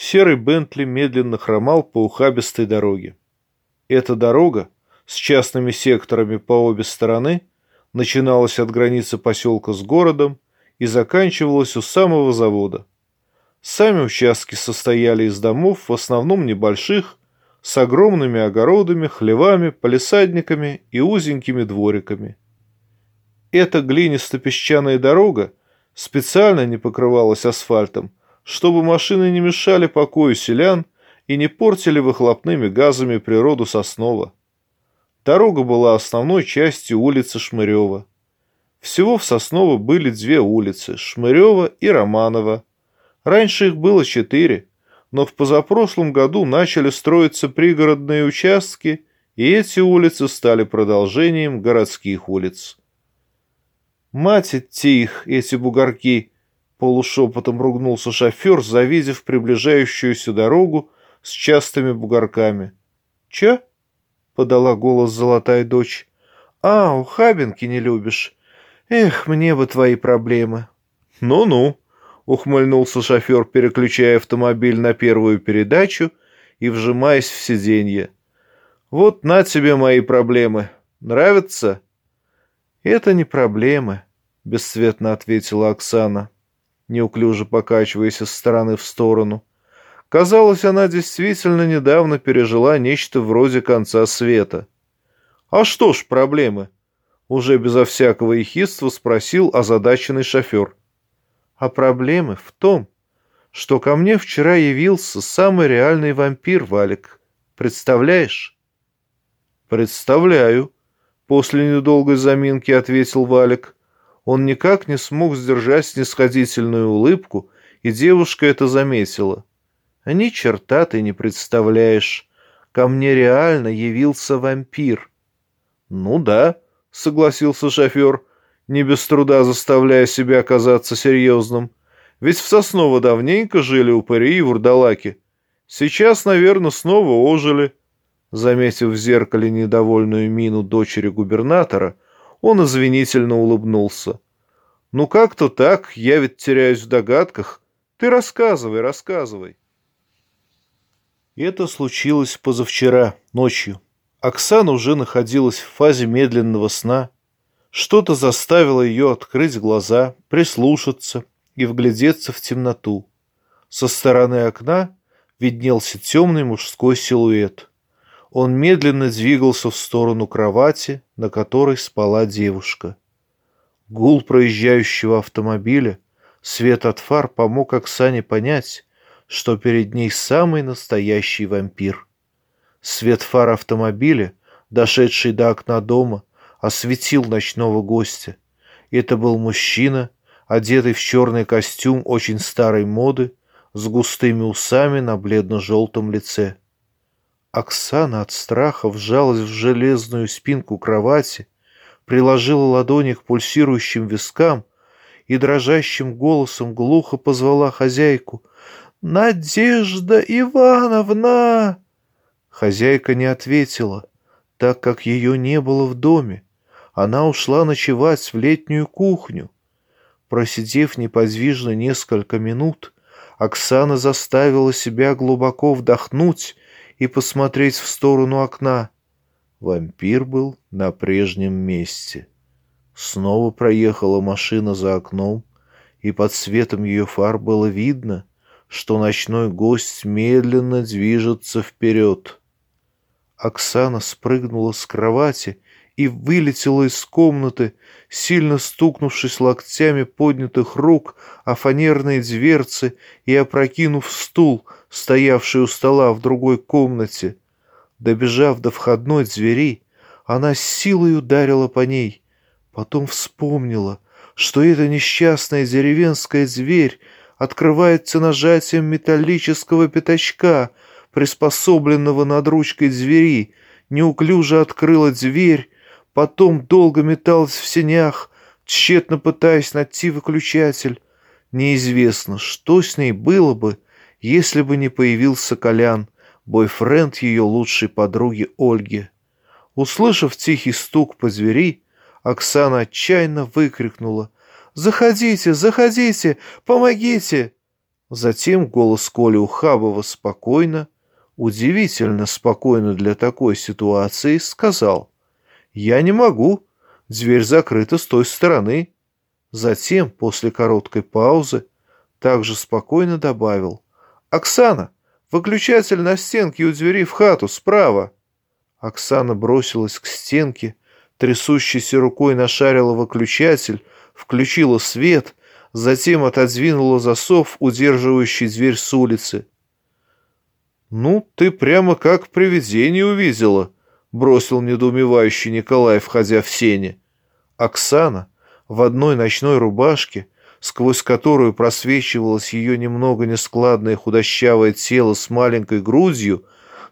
Серый Бентли медленно хромал по ухабистой дороге. Эта дорога с частными секторами по обе стороны начиналась от границы поселка с городом и заканчивалась у самого завода. Сами участки состояли из домов, в основном небольших, с огромными огородами, хлевами, полисадниками и узенькими двориками. Эта глинисто-песчаная дорога специально не покрывалась асфальтом, чтобы машины не мешали покою селян и не портили выхлопными газами природу Соснова. Дорога была основной частью улицы Шмырева. Всего в Сосново были две улицы – Шмырева и Романова. Раньше их было четыре, но в позапрошлом году начали строиться пригородные участки, и эти улицы стали продолжением городских улиц. «Мать идти эти бугорки!» – полушепотом ругнулся шофер, завидев приближающуюся дорогу с частыми бугорками. «Чё?» – подала голос золотая дочь. «А, ухабинки не любишь. Эх, мне бы твои проблемы». «Ну-ну», – ухмыльнулся шофер, переключая автомобиль на первую передачу и вжимаясь в сиденье. «Вот на тебе мои проблемы. Нравится?» «Это не проблемы», — бесцветно ответила Оксана, неуклюже покачиваясь из стороны в сторону. Казалось, она действительно недавно пережила нечто вроде конца света. «А что ж проблемы?» — уже безо всякого ехидства спросил озадаченный шофер. «А проблемы в том, что ко мне вчера явился самый реальный вампир, Валик. Представляешь?» «Представляю», После недолгой заминки ответил Валик. Он никак не смог сдержать снисходительную улыбку, и девушка это заметила. «Ни черта ты не представляешь. Ко мне реально явился вампир». «Ну да», — согласился шофер, не без труда заставляя себя казаться серьезным. «Ведь в Сосново давненько жили упыри и вурдалаки. Сейчас, наверное, снова ожили». Заметив в зеркале недовольную мину дочери губернатора, он извинительно улыбнулся. «Ну как-то так, я ведь теряюсь в догадках. Ты рассказывай, рассказывай». Это случилось позавчера, ночью. Оксана уже находилась в фазе медленного сна. Что-то заставило ее открыть глаза, прислушаться и вглядеться в темноту. Со стороны окна виднелся темный мужской силуэт. Он медленно двигался в сторону кровати, на которой спала девушка. Гул проезжающего автомобиля, свет от фар помог Оксане понять, что перед ней самый настоящий вампир. Свет фар автомобиля, дошедший до окна дома, осветил ночного гостя. Это был мужчина, одетый в черный костюм очень старой моды, с густыми усами на бледно-желтом лице. Оксана от страха вжалась в железную спинку кровати, приложила ладони к пульсирующим вискам и дрожащим голосом глухо позвала хозяйку. «Надежда Ивановна!» Хозяйка не ответила, так как ее не было в доме. Она ушла ночевать в летнюю кухню. Просидев неподвижно несколько минут, Оксана заставила себя глубоко вдохнуть и посмотреть в сторону окна. Вампир был на прежнем месте. Снова проехала машина за окном, и под светом ее фар было видно, что ночной гость медленно движется вперед. Оксана спрыгнула с кровати и вылетела из комнаты, сильно стукнувшись локтями поднятых рук о фанерные дверцы и опрокинув стул, стоявший у стола в другой комнате. Добежав до входной двери, она с силой ударила по ней. Потом вспомнила, что эта несчастная деревенская дверь открывается нажатием металлического пятачка, приспособленного над ручкой двери, неуклюже открыла дверь, потом долго металась в сенях, тщетно пытаясь найти выключатель. Неизвестно, что с ней было бы, если бы не появился Колян, бойфренд ее лучшей подруги Ольги. Услышав тихий стук по двери, Оксана отчаянно выкрикнула «Заходите, заходите, помогите!» Затем голос Коли Ухабова спокойно, удивительно спокойно для такой ситуации, сказал «Я не могу, дверь закрыта с той стороны». Затем, после короткой паузы, также спокойно добавил «Оксана, выключатель на стенке у двери в хату справа». Оксана бросилась к стенке, трясущейся рукой нашарила выключатель, включила свет, затем отодвинула засов, удерживающий дверь с улицы. «Ну, ты прямо как привидение увидела», — бросил недоумевающий Николай, входя в сене. Оксана в одной ночной рубашке, сквозь которую просвечивалось ее немного нескладное худощавое тело с маленькой грудью,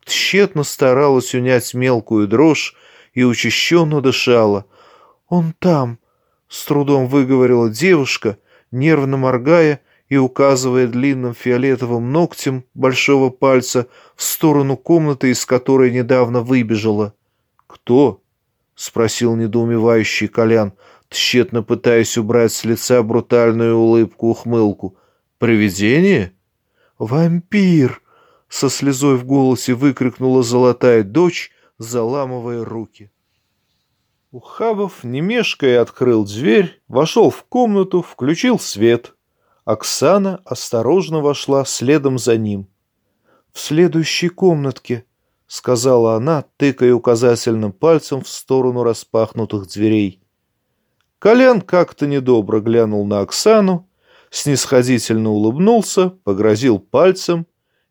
тщетно старалась унять мелкую дрожь и учащенно дышала. «Он там!» — с трудом выговорила девушка, нервно моргая и указывая длинным фиолетовым ногтем большого пальца в сторону комнаты, из которой недавно выбежала. «Кто?» — спросил недоумевающий Колян, тщетно пытаясь убрать с лица брутальную улыбку-ухмылку. «Привидение?» «Вампир!» — со слезой в голосе выкрикнула золотая дочь, заламывая руки. Ухабов, не мешкая, открыл дверь, вошел в комнату, включил свет — Оксана осторожно вошла следом за ним. «В следующей комнатке», — сказала она, тыкая указательным пальцем в сторону распахнутых дверей. Колян как-то недобро глянул на Оксану, снисходительно улыбнулся, погрозил пальцем.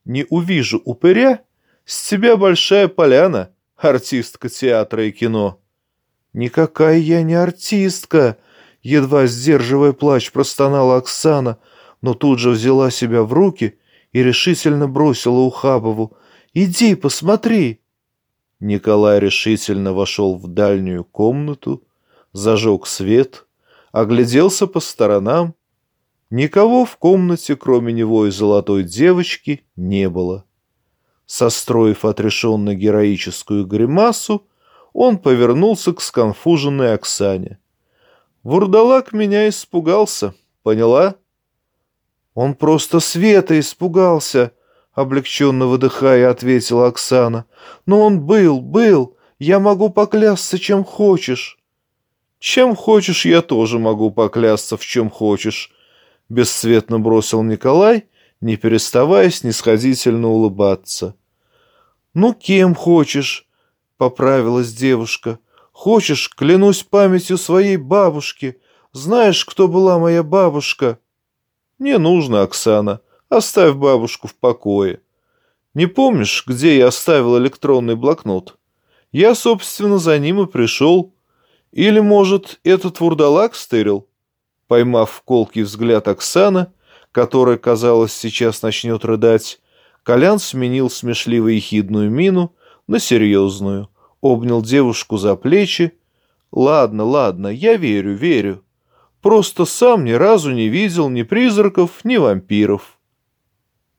«Не увижу упыря, с тебя большая поляна, артистка театра и кино». «Никакая я не артистка», Едва сдерживая плач, простонала Оксана, но тут же взяла себя в руки и решительно бросила Ухабову. «Иди, посмотри!» Николай решительно вошел в дальнюю комнату, зажег свет, огляделся по сторонам. Никого в комнате, кроме него и золотой девочки, не было. Состроив отрешенно героическую гримасу, он повернулся к сконфуженной Оксане. Вурдалак меня испугался, поняла? Он просто света испугался, облегченно выдыхая, ответила Оксана. Но он был, был. Я могу поклясться, чем хочешь. Чем хочешь, я тоже могу поклясться, в чем хочешь, бесцветно бросил Николай, не переставая снисходительно улыбаться. Ну, кем хочешь, поправилась девушка. Хочешь, клянусь памятью своей бабушки. Знаешь, кто была моя бабушка?» «Не нужно, Оксана. Оставь бабушку в покое. Не помнишь, где я оставил электронный блокнот? Я, собственно, за ним и пришел. Или, может, этот вурдалак стырил?» Поймав колкий взгляд Оксана, которая, казалось, сейчас начнет рыдать, Колян сменил смешливо-ехидную мину на серьезную – обнял девушку за плечи. «Ладно, ладно, я верю, верю. Просто сам ни разу не видел ни призраков, ни вампиров».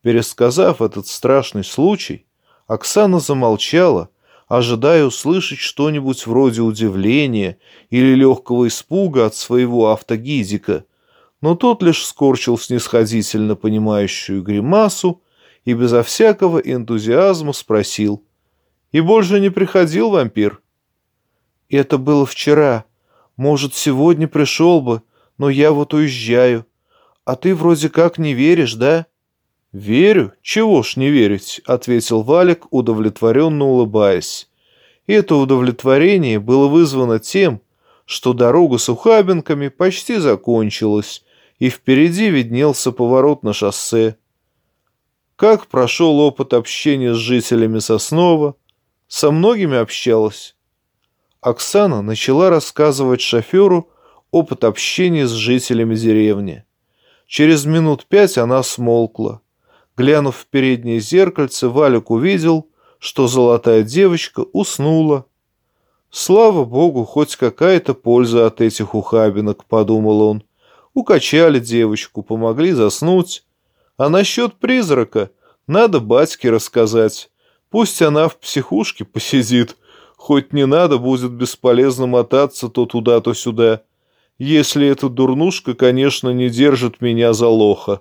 Пересказав этот страшный случай, Оксана замолчала, ожидая услышать что-нибудь вроде удивления или легкого испуга от своего автогизика, но тот лишь скорчил снисходительно понимающую гримасу и безо всякого энтузиазма спросил и больше не приходил вампир. Это было вчера. Может, сегодня пришел бы, но я вот уезжаю. А ты вроде как не веришь, да? Верю. Чего ж не верить, ответил Валик, удовлетворенно улыбаясь. И это удовлетворение было вызвано тем, что дорога с ухабинками почти закончилась, и впереди виднелся поворот на шоссе. Как прошел опыт общения с жителями Соснова, со многими общалась. Оксана начала рассказывать шоферу опыт общения с жителями деревни. Через минут пять она смолкла. Глянув в переднее зеркальце, Валик увидел, что золотая девочка уснула. «Слава богу, хоть какая-то польза от этих ухабинок», — подумал он. Укачали девочку, помогли заснуть. А насчет призрака надо батьке рассказать. Пусть она в психушке посидит, хоть не надо будет бесполезно мотаться то туда, то сюда. Если эта дурнушка, конечно, не держит меня за лоха.